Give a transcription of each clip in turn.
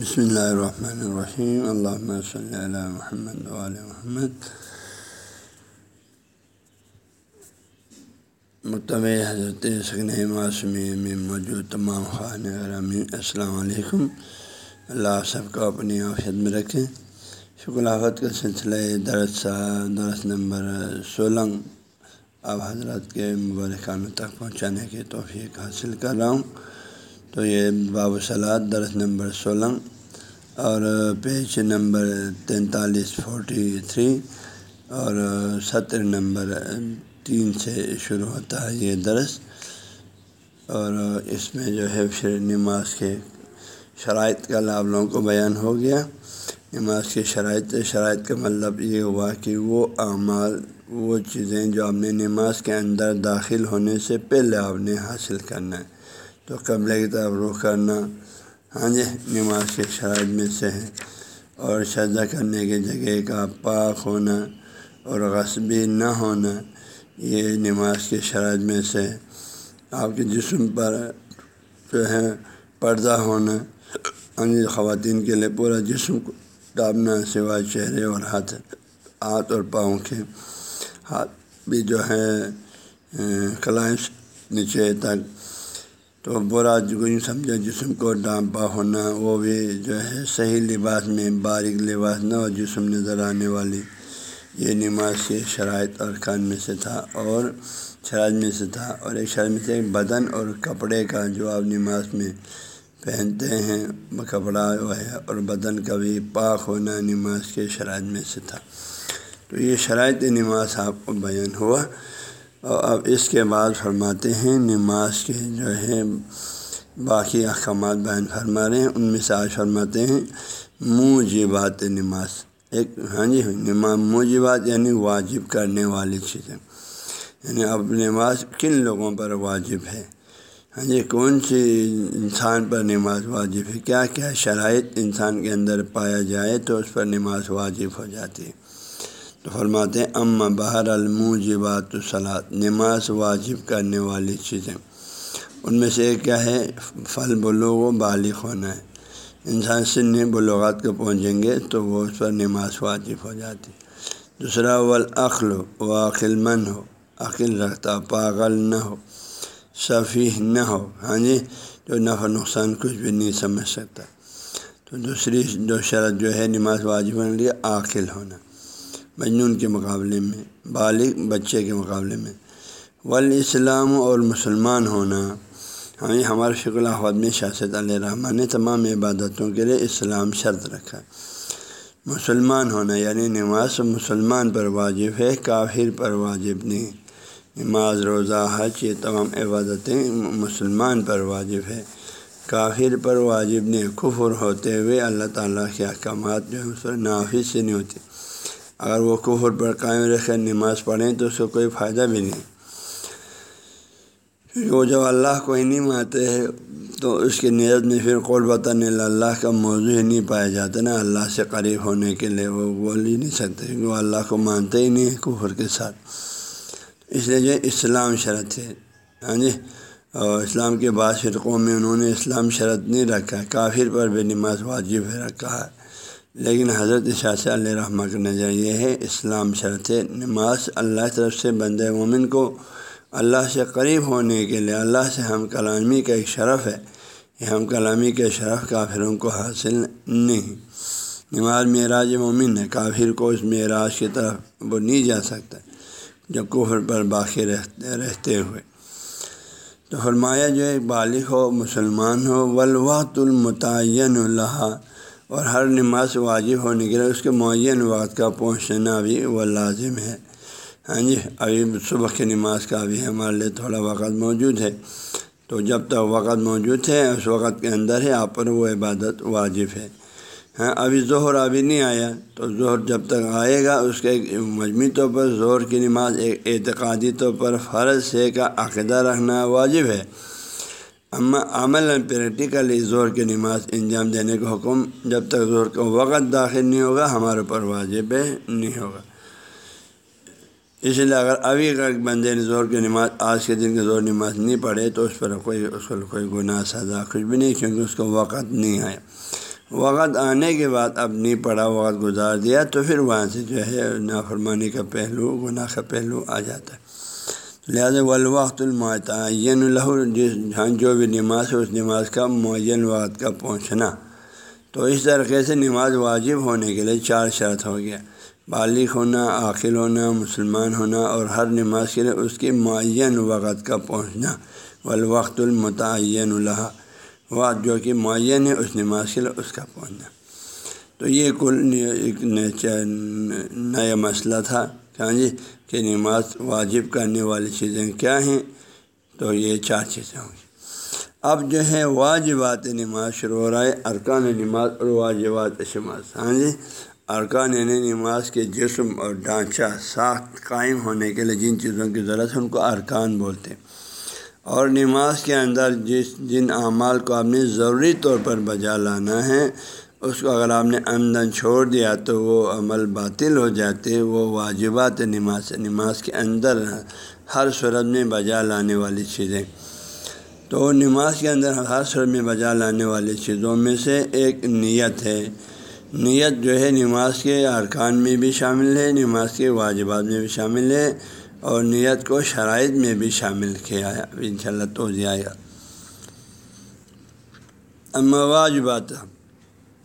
بسم اللہ الرحمن الرحیم اللہ صلی اللہ محمد علیہ محمد مکتب حضرت سکن معصومی میں موجود تمام خان گرامی السلام علیکم اللہ سب کو اپنی آفیت میں رکھیں۔ شکر آفت کا سلسلہ درس درس نمبر سولہ۔ آپ حضرت کے مبارکانوں تک پہنچانے کی توفیق حاصل کر رہا ہوں۔ تو یہ باب سلاد درس نمبر سولہ اور پیج نمبر تینتالیس فورٹی تھری اور ستر نمبر تین سے شروع ہوتا ہے یہ درس اور اس میں جو ہے پھر نماز کے شرائط کا آپ لوگوں کو بیان ہو گیا۔ نماز کے شرائط شرائط کا مطلب یہ ہوا کہ وہ اعمال، وہ چیزیں جو آپ نے نماز کے اندر داخل ہونے سے پہلے آپ نے حاصل کرنا ہے۔ تو قبل کی طرف رخ کرنا۔ ہاں جی نماز کے شرائط میں سے ہے۔ اور سجدہ کرنے کی جگہ کا پاک ہونا اور غصبی نہ ہونا، یہ نماز کے شرائط میں سے آپ کے جسم پر جو ہے پردہ ہونا ہاں جی خواتین کے لیے پورا جسم کو ڈابنا سوائے چہرے اور ہاتھ ہاتھ اور پاؤں کے ہاتھ بھی جو ہے کلائنس نیچے تک تو برا جو سمجھا جسم کو ڈانپا ہونا، وہ بھی جو ہے صحیح لباس میں باریک لباس نہ ہو جسم نظر آنے والی۔ یہ نماز کے شرائط اور کان میں سے تھا اور شرائط میں سے تھا اور ایک شرائط میں سے بدن اور کپڑے کا جو آپ نماز میں پہنتے ہیں، کپڑا وہ ہے اور بدن کا بھی پاک ہونا نماز کے شرائط میں سے تھا۔ تو یہ شرائط نماز آپ کو بیان ہوا۔ اب اس کے بعد فرماتے ہیں، نماز کے جو ہے، باقی احکامات بیان فرما رہے ہیں۔ ان میں سے آج فرماتے ہیں، موجبات نماز۔ ایک ہاں جی نماز موجبات یعنی واجب کرنے والی چیزیں۔ یعنی اب نماز کن لوگوں پر واجب ہے؟ ہاں جی کون سی انسان پر نماز واجب ہے؟ کیا کیا شرائط انسان کے اندر پایا جائے تو اس پر نماز واجب ہو جاتی ہے؟ تو فرماتے ہیں ام بہر الموجبات الصلاط نماز واجب کرنے والی چیزیں۔ ان میں سے ایک کیا ہے؟ پھل بلوغ و بالغ ہونا ہے۔ انسان سن بلوغات کو پہنچیں گے تو وہ اس پر نماز واجب ہو جاتی۔ دوسرا ولاخل و عقل مند ہو، عقل رکھتا، پاگل نہ ہو صفیح نہ ہو۔ ہاں جی جو نفع نقصان کچھ بھی نہیں سمجھ سکتا۔ تو دوسری جو شرط جو ہے، نماز واجب ہونے کے لیے عاقل ہونا۔ مجنون کے مقابلے میں، بالغ بچے کے مقابلے میں۔ والاسلام اور مسلمان ہونا ہمیں ہمارے شکل احمد میں شاست علیہ رحمٰن نے تمام عبادتوں کے لیے اسلام شرط رکھا۔ ہے مسلمان ہونا یعنی نماز مسلمان پر واجب ہے، کافر پر واجب نہیں۔ نماز، روزہ، حج، یہ تمام عبادتیں مسلمان پر واجب ہے کافر پر واجب نہیں، کفر ہوتے ہوئے اللہ تعالیٰ کے احکامات جو ہے نافذ سے نہیں ہوتے۔ اگر وہ کفر پر قائم رہ کر نماز پڑھیں تو اس کو کوئی فائدہ بھی نہیں۔ کیونکہ وہ جب اللہ کو ہی نہیں مانتے ہیں، تو اس کی نیت میں پھر قول بطن اللہ کا موضوع ہی نہیں پایا جاتا نا۔ اللہ سے قریب ہونے کے لیے وہ بول ہی نہیں سکتے کیونکہ وہ اللہ کو مانتے ہی نہیں کفر کے ساتھ۔ اس لیے جو اسلام شرط ہے ہاں جی؟ اور اسلام کے بعض فرقوں میں انہوں نے اسلام شرط نہیں رکھا ہے کافر پر بھی نماز واجب ہے رکھا ہے۔ لیکن حضرت شاہ علیہ رحمٰ کا نظر یہ ہے، اسلام شرط نماز اللہ طرف سے بند مومن کو اللہ سے قریب ہونے کے لیے، اللہ سے ہم کلامی کا ایک شرف ہے۔ یہ ہم کلامی کے شرف کافروں کو حاصل نہیں۔ نماز معراج مومن ہے، کافر کو اس معراج کی طرف وہ نہیں جا سکتا جو کفر پر باقی رہتے رہتے ہوئے۔ تو فرمایا جو ایک بالغ ہو، مسلمان ہو ولوات المتعین اللہ اور ہر نماز واجب ہونے کے لیے اس کے معین وقت کا پہنچنا بھی وہ لازم ہے۔ ہاں جی ابھی صبح کی نماز کا بھی ہمارے لیے تھوڑا وقت موجود ہے۔ تو جب تک وقت موجود ہے، اس وقت کے اندر ہے آپ پر وہ عبادت واجب ہے۔ ہاں ابھی ظہر ابھی نہیں آیا، تو ظہر جب تک آئے گا، اس کے مجموعی طور پر ظہر کی نماز ایک اعتقادی طور پر فرض سے کا عقیدہ رکھنا واجب ہے۔ عمل پریکٹیکلی زور کی نماز انجام دینے کا حکم جب تک زور کا وقت داخل نہیں ہوگا، ہمارے اوپر واجب نہیں ہوگا۔ اس لیے اگر ابھی اگر بندے نے زور کی نماز، آج کے دن کے زور نماز نہیں پڑھے، تو اس پر کوئی، اس کو کوئی گناہ، سزا، کچھ بھی نہیں، کیونکہ اس کو وقت نہیں آیا۔ وقت آنے کے بعد اب نہیں پڑھا، وقت گزار دیا، تو پھر وہاں سے جو ہے نافرمانی کا پہلو، گناہ کا پہلو آ جاتا ہے۔ لہٰذا والوقت المعین الہ جس جہاں جو بھی نماز ہے، اس نماز کا معین وقت کا پہنچنا۔ تو اس طریقے سے نماز واجب ہونے کے لیے چار شرط ہو گیا۔ بالغ ہونا، عاقل ہونا، مسلمان ہونا اور ہر نماز کے لیے اس کے معین وقت کا پہنچنا۔ والوقت المتعین الہ وقت جو کہ معین ہے، اس نماز کے لیے اس کا پہنچنا۔ تو یہ کل ایک نیا مسئلہ تھا۔ ہاں جی کہ نماز واجب کرنے والی چیزیں کیا ہیں؟ تو یہ چار چیزیں ہوں گی۔ اب جو ہے، واجبات نماز شروع ہو رہا ہے، ارکان نماز اور واجبات شماز۔ ہاں جی ارکان یعنی نماز کے جسم اور ڈھانچہ ساخت قائم ہونے کے لیے جن چیزوں کی ضرورت ہے، ان کو ارکان بولتے ہیں۔ اور نماز کے اندر جس جن اعمال کو آپ نے ضروری طور پر بجا لانا ہے اس کو اگر آپ نے آمدن چھوڑ دیا تو وہ عمل باطل ہو جاتے وہ واجبات نماز نماز کے اندر ہر صورت میں بجا لانے والی چیزیں۔ تو نماز کے اندر ہر صورت میں بجا لانے والی چیزوں میں سے ایک نیت ہے۔ نیت جو ہے نماز کے ارکان میں بھی شامل ہے، نماز کے واجبات میں بھی شامل ہے اور نیت کو شرائط میں بھی شامل کیا ہے۔ ان شاء اللہ تو آئے گا اما واجبات۔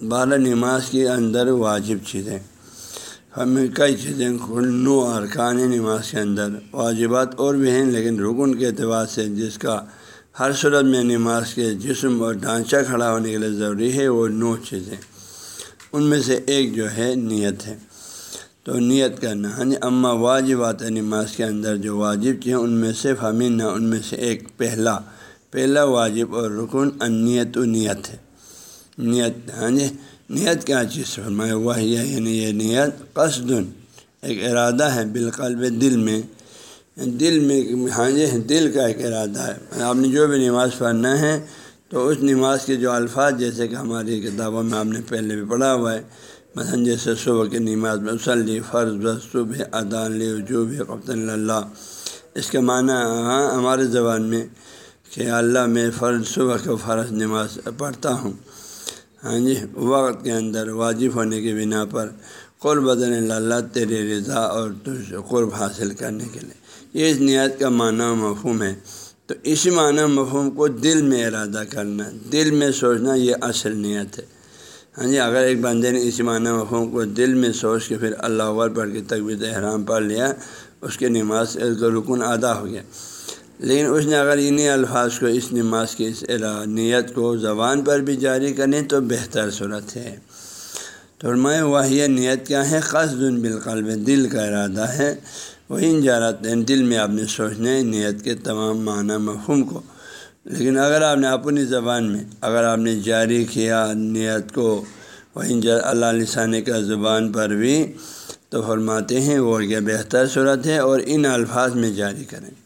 بارہ نماز کے اندر واجب چیزیں۔ ہمیں کئی چیزیں نو ارکان نماز کے اندر واجبات اور بھی ہیں، لیکن رکن کے اعتبار سے جس کا ہر صورت میں نماز کے جسم اور ڈھانچہ کھڑا ہونے کے لیے ضروری ہے، وہ نو چیزیں۔ ان میں سے ایک جو ہے نیت ہے۔ تو نیت کرنا ہاں جی، اما واجبات نماز کے اندر جو واجب چیزیں، ان میں سے فامین ان میں سے ایک پہلا پہلا واجب اور رکن انیت و نیت ہے۔ نیت ہاں جی نیت کیا چیز فرمایا وہ یعنی یہ نیت قصد. ایک ارادہ ہے بالقلب، دل میں دل میں ہاں جی دل کا ایک ارادہ ہے. آپ نے جو بھی نماز پڑھنا ہے، تو اس نماز کے جو الفاظ، جیسے کہ ہماری کتابوں میں آپ نے پہلے بھی پڑھا ہوا ہے، مثلاً جیسے صبح کی نماز میں وسلی فرض، صبح ادان لی جو بھی قبط اللہ اس کے معنی ہاں ہمارے زبان میں کہ اللہ میں فرض، صبح کو فرض نماز پڑھتا ہوں۔ ہاں جی وقت کے اندر واجب ہونے کی بنا پر قرب بدن اللہ تیرے رضا اور قرب حاصل کرنے کے لیے۔ یہ اس نیت کا معنی مفہوم ہے۔ تو اسی معنی مفہوم کو دل میں ارادہ کرنا، دل میں سوچنا یہ اصل نیت ہے۔ ہاں جی اگر ایک بندے نے اسی معنی مفہوم کو دل میں سوچ کے پھر اللہ اکبر پڑھ کے تقویت احرام پڑھ لیا، اس کے نماز کا رکن ادا ہو گیا۔ لیکن اس نے اگر انہیں الفاظ کو، اس نماز کی اس نیت کو زبان پر بھی جاری کریں تو بہتر صورت ہے۔ تو میں واحد نیت کیا ہے؟ قصد بالقلب، دل کا ارادہ ہے۔ وہی جارت یعنی دل میں آپ نے سوچنے نیت کے تمام معنی مفہوم کو۔ لیکن اگر آپ نے اپنی زبان میں، اگر آپ نے جاری کیا نیت کو وہیں اللہ لسانے کا زبان پر بھی، تو فرماتے ہیں وہ کیا بہتر صورت ہے اور ان الفاظ میں جاری کریں۔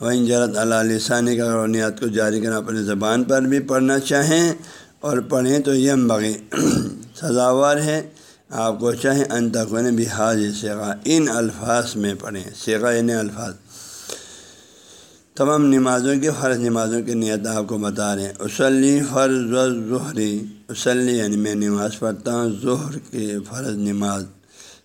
وہیں جرت اللہ لسانی کا نیت کو جاری کریں اپنی زبان پر بھی پڑھنا چاہیں اور پڑھیں تو یم بغی سزاوار ہے۔ آپ کو چاہیں ان تک بھی حاض سیگا ان الفاظ میں پڑھیں۔ سیگا یعنی الفاظ۔ تمام نمازوں کی، فرض نمازوں کی نیت آپ کو بتا رہے ہیں۔ اسلی فرض و ظہری اسلی یعنی میں نماز پڑھتا ہوں ظہر کی فرض نماز۔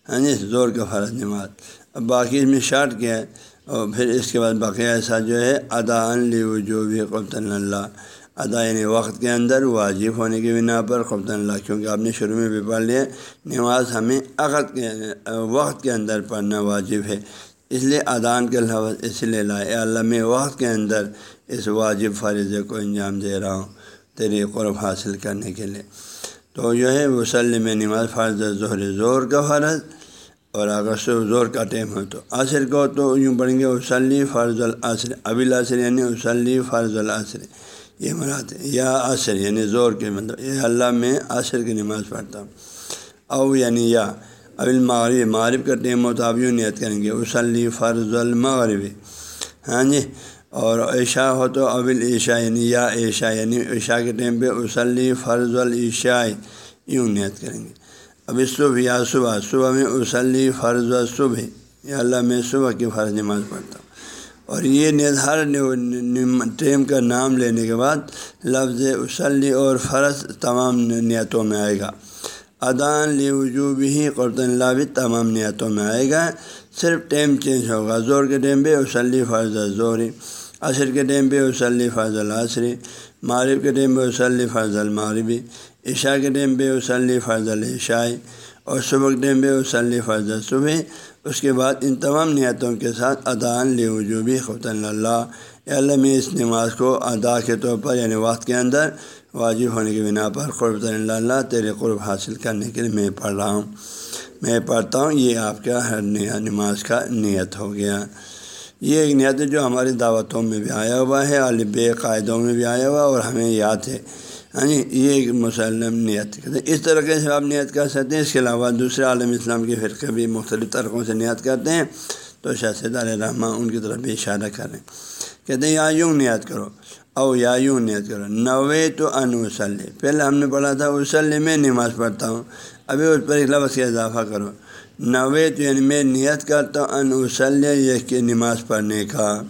ہاں جی زور کا فرض نماز۔ اب باقی اس میں شارٹ کیا ہے؟ اور پھر اس کے بعد باقی ایسا جو ہے، ادا لی جو بھی قبط اللہ ادا یعنی وقت کے اندر واجب ہونے کی بنا پر قبط اللہ کیونکہ آپ نے شروع میں بھی پڑھ لیا، نماز ہمیں عقد کے، وقت کے اندر پڑھنا واجب ہے۔ اس لیے ادان کے لفظ اس لیے لائے اللہ، میں وقت کے اندر اس واجب فرضے کو انجام دے رہا ہوں تیری قرب حاصل کرنے کے لیے۔ تو جو ہے وسلم نماز فرض، ظہر زور کا فرض اور اگر زور کا ٹائم ہو تو۔ عصر کو تو یوں پڑھیں گے وسلی فرض العصر۔ ابل عصر یعنی وسلی فرض العصر۔ یہ مراد ہے، یا عصر یعنی زور کے مطلب۔ یہ اللہ میں عصر کی نماز پڑھتا ہوں۔ او یعنی یا۔ ابل مغرب معرب کا ٹائم ہو تو آپ یوں نیت کریں گے وسلی فرض المغرب۔ ہاں جی؟ اور عشاء ہو تو ابل عشاء یعنی یا عشاء یعنی عشاء کے ٹائم پہ وسلی فرض العشاء۔ یوں نیت کریں گے۔ اب صبح یا صبح صبح میں وسلی فرض و صبح۔ یا اللہ میں صبح کی فرض نماز پڑھتا ہوں۔ اور یہ نیت ہر ٹیم کا نام لینے کے بعد لفظ وسلی اور فرض تمام نیتوں میں آئے گا۔ ادان لی وجوب ہی قرط اللہ بھی تمام نیتوں میں آئے گا۔ صرف ٹیم چینج ہوگا۔ زور کے ٹیم پہ وسلی فرض ظہری عصر کے ٹیم پہ وسلی فرض العصری معرف کے ٹیم پہ وسلی فرض المعربی عشاء کے ٹیم پہ وسلی فرض العشائی اور صبح کے ٹیم پہ وسلی فرض صبح اس کے بعد ان تمام نیتوں کے ساتھ ادان لی وجوبی خط اللہ۔ اللہ، میں اس نماز کو ادا کے طور پر یعنی وقت کے اندر واجب ہونے کی بنا پر قرب اللہ تیرے قرب حاصل کرنے کے لیے میں پڑھ رہا ہوں۔ میں پڑھتا ہوں، یہ آپ کا ہر نیا نماز کا نیت ہو گیا۔ یہ ایک نیت ہے جو ہماری دعوتوں میں بھی آیا ہوا ہے الب قاعدوں میں بھی آیا ہوا اور ہمیں یاد ہے۔ ہاں جی یہ ایک مسلم نیت کہتے ہیں اس طریقے سے آپ نیت کر سکتے ہیں، اس کے علاوہ دوسرے عالم اسلام کے فرقے بھی مختلف طریقوں سے نیت کرتے ہیں۔ تو شاہ علیہ رحمٰ ان کی طرف بھی اشارہ کریں کہتے ہیں، یا یوں نیت کرو۔ او یا یوں نیت کرو۔ نوے تو ان وسلی پہلے ہم نے پڑھا تھا وسلی میں نماز پڑھتا ہوں۔ ابھی اس پر ایک لفظ کا اضافہ کرو۔ نوے تو یعنی میں نیت کرتا ان وسلیہ یہ کہ نماز پڑھنے کا۔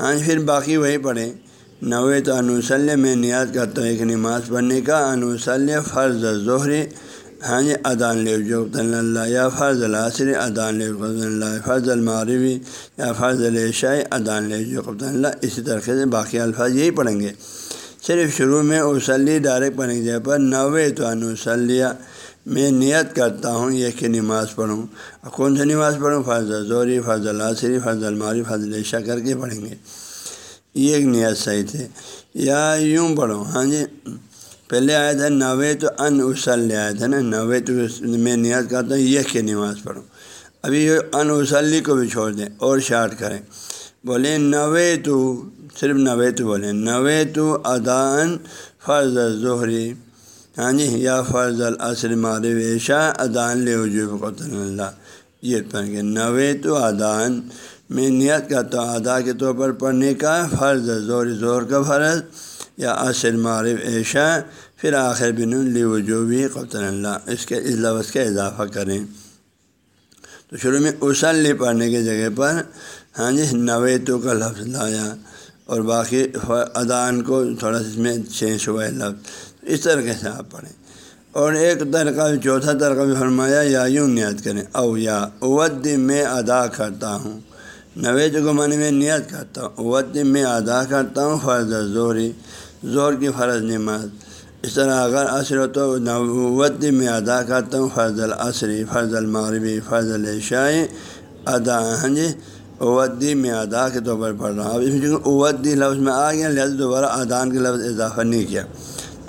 ہاں پھر باقی وہی پڑھیں۔ نوے تو انوسلیہ میں نیت کرتا ہوں، ایک نماز پڑھنے کا۔ انوسلیہ فرض ظہری ہاں جی ادان لفظ اللہ، یا فرض العصر ادان لفظ اللہ۔ فرض المعربی یا فرض الشاء ادان اللہ۔ اسی طریقے سے باقی الفاظ یہی پڑھیں گے۔ صرف شروع میں وسلی ڈائریکٹ پڑھنے کی جگہ پر نوے تو انوسلیہ میں نیت کرتا ہوں یہ کہ نماز پڑھوں۔ کون سی نماز پڑھوں؟ فرض ظہری فرض العصری فرض المعرف فرض الشاء کر کے پڑھیں گے۔ یہ ایک نیت صحیح تھے یا یوں پڑھو ہاں جی۔ پہلے آیا تھا نوے تو ان اسل آیا تھا نا نوے تو میں نیت کرتا ہوں، یہ کہ نماز پڑھوں۔ ابھی یہ ان اسلی کو بھی چھوڑ دیں اور شارٹ کریں۔ بولیں نوے تو صرف نوے تو بولیں۔ نوے تو ادان فرض ظہری۔ ہاں جی یا فرض العصر مارو عشا ادان لوجوب قطن اللہ۔ یہ پڑھیں گے نوے تو ادان، میں نیت کرتا ہوں ادا کے طور پر پڑھنے کا فرض زور زور کا فرض۔ یا عصر معرف عیشا پھر آخر بن لی وجوبی قطن اللہ۔ اس کے، اس لفظ کا اضافہ کریں۔ تو شروع میں اسلی پڑھنے کی جگہ پر ہاں جی نویتو کا لفظ لایا۔ اور باقی ادان کو تھوڑا سا اس میں چینج ہوا ہے لفظ۔ اس طریقے سے آپ پڑھیں۔ اور ایک طریقہ چوتھا طریقہ بھی فرمایا، یا یوں نیت کریں، او یا، اود میں ادا کرتا ہوں۔ نوید کو معنی میں نیت کرتا ہوں۔ وط میں ادا کرتا ہوں، فرض زوری زور کی فرض نماز۔ اس طرح اگر عصر ہو تو نوت میں ادا کرتا ہوں، فرض العصری فرض المغربی فرض الشاعی ادا ہاں جی اودی میں ادا کے طور پر پڑھ رہا ہوں۔ اب اس میں اودی لفظ میں آ گیا لہٰذا دوبارہ ادان کے لفظ اضافہ نہیں کیا۔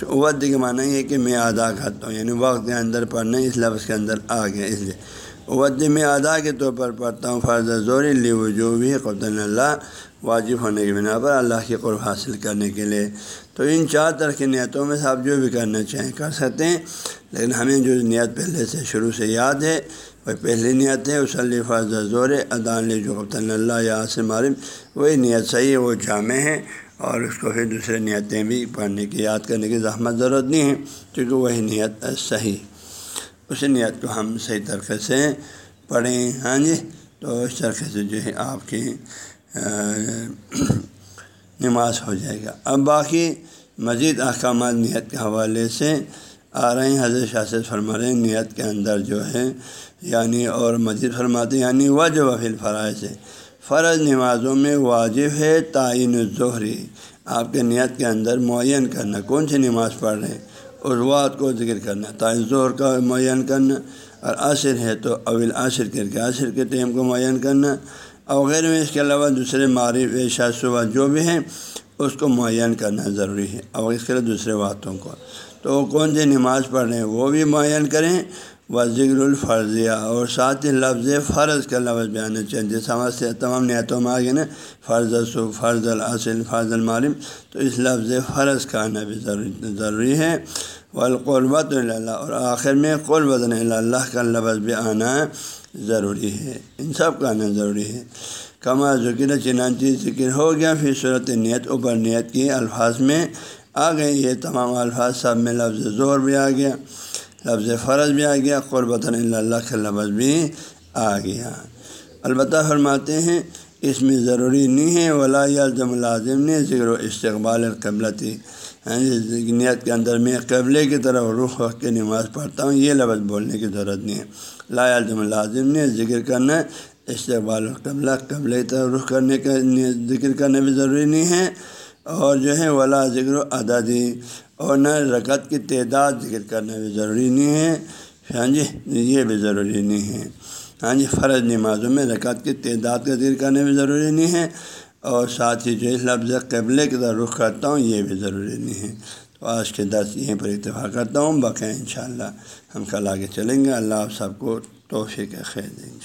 تو اودی کے معنی یہ کہ میں ادا کرتا ہوں یعنی وقت کے اندر پڑھنا اس لفظ کے اندر آ گیا اس لیے ود میں ادا کے طور پر پڑھتا ہوں فرض زور لی جو بھی اللہ واجب ہونے کی بنا پر اللہ کے قرب حاصل کرنے کے لیے. تو ان چار طرح کی نیتوں میں سے آپ جو بھی کرنا چاہیں کر سکتے ہیں. لیکن ہمیں جو نیت پہلے سے شروع سے یاد ہے، وہ پہلی نیت ہے وسلی فرض زور ادان لی جو قطن اللہ یا عاصم عالم وہی نیت صحیح ہے، وہ جامع ہے. اور اس کو پھر دوسرے نیتیں بھی پڑھنے کی، یاد کرنے کی زحمت ضرورت نہیں ہے، کیونکہ وہی نیت صحیح۔ اس نیت کو ہم صحیح طریقے سے پڑھیں۔ ہاں جی؟ تو اس طریقے سے جو ہے آپ کی نماز ہو جائے گا۔ اب باقی مزید احکامات نیت کے حوالے سے آ رہے ہیں۔ حضرت شاست فرما رہے ہیں، نیت کے اندر جو ہے یعنی اور مزید فرماتے ہیں یعنی وجہ وفیل فرائض سے فرض نمازوں میں واجب ہے تعین الظہری آپ کے نیت کے اندر معین کرنا، کون سی نماز پڑھ رہے ہیں؟ عروات کو ذکر کرنا، تعین ظہر کا معین کرنا، اور عصر ہے تو اول عصر کر کے عصر کے ٹیم کو معین کرنا، اور غیر میں اس کے علاوہ دوسرے معرف عشا صبح جو بھی ہیں، اس کو معین کرنا ضروری ہے، اور اس کے علاوہ دوسرے باتوں کو۔ تو کون سی نماز پڑھ رہے ہیں؟ وہ بھی معین کریں و ذکر الفرضیہ، اور ساتھ ہی لفظ فرض کا لفظ بیان چاہیے جیسے سے تمام نیتوں میں آگے نا، فرض صو فرض الاصل، فرض المعلم، تو اس لفظ فرض کا آنا بھی ضروری ضروری ہے۔ والقربت اللہ اور آخر میں قربت اللہ کا لفظ بھی آنا ضروری ہے۔ ان سب کا آنا ضروری ہے۔ کما ذکر چنانچی ذکر ہو گیا پھر صورت نیت، اوپر نیت کی الفاظ میں آ گئے۔ یہ تمام الفاظ سب میں لفظ زور بھی آ گیا۔ لفظ فرض بھی آ گیا قربۃ اللہ کا لفظ بھی آ گیا۔ البتہ فرماتے ہیں، اس میں ضروری نہیں ہے، ولا یلزم لازم نہیں ذکر و استقبال القبلتی ہاں جی، نیت کے اندر میں قبلے کی طرف رخ وقت کے نماز پڑھتا ہوں، یہ لفظ بولنے کی ضرورت نہیں ہے۔ لا یلزم لازم نے ذکر کرنا، استقبال القبلہ قبل کی طرف رخ کرنے کا ذکر کرنا بھی ضروری نہیں ہے۔ اور جو ہے، ولا ذکر و عددی۔ اور نہ رکعت کی تعداد ذکر کرنا بھی ضروری نہیں ہے۔ ہاں جی یہ بھی ضروری نہیں ہے۔ ہاں جی فرض نمازوں میں رکعت کی تعداد کا ذکر کرنا بھی ضروری نہیں ہے۔ اور ساتھ ہی جو ہے لفظ قبلے کی طرف رخ کرتا ہوں، یہ بھی ضروری نہیں ہے۔ تو آج کے درس یہیں پر اتفاق کرتا ہوں۔ باقی انشاءاللہ ہم کل آگے چلیں گے۔ اللہ آپ سب کو توفیق خیر دیں ان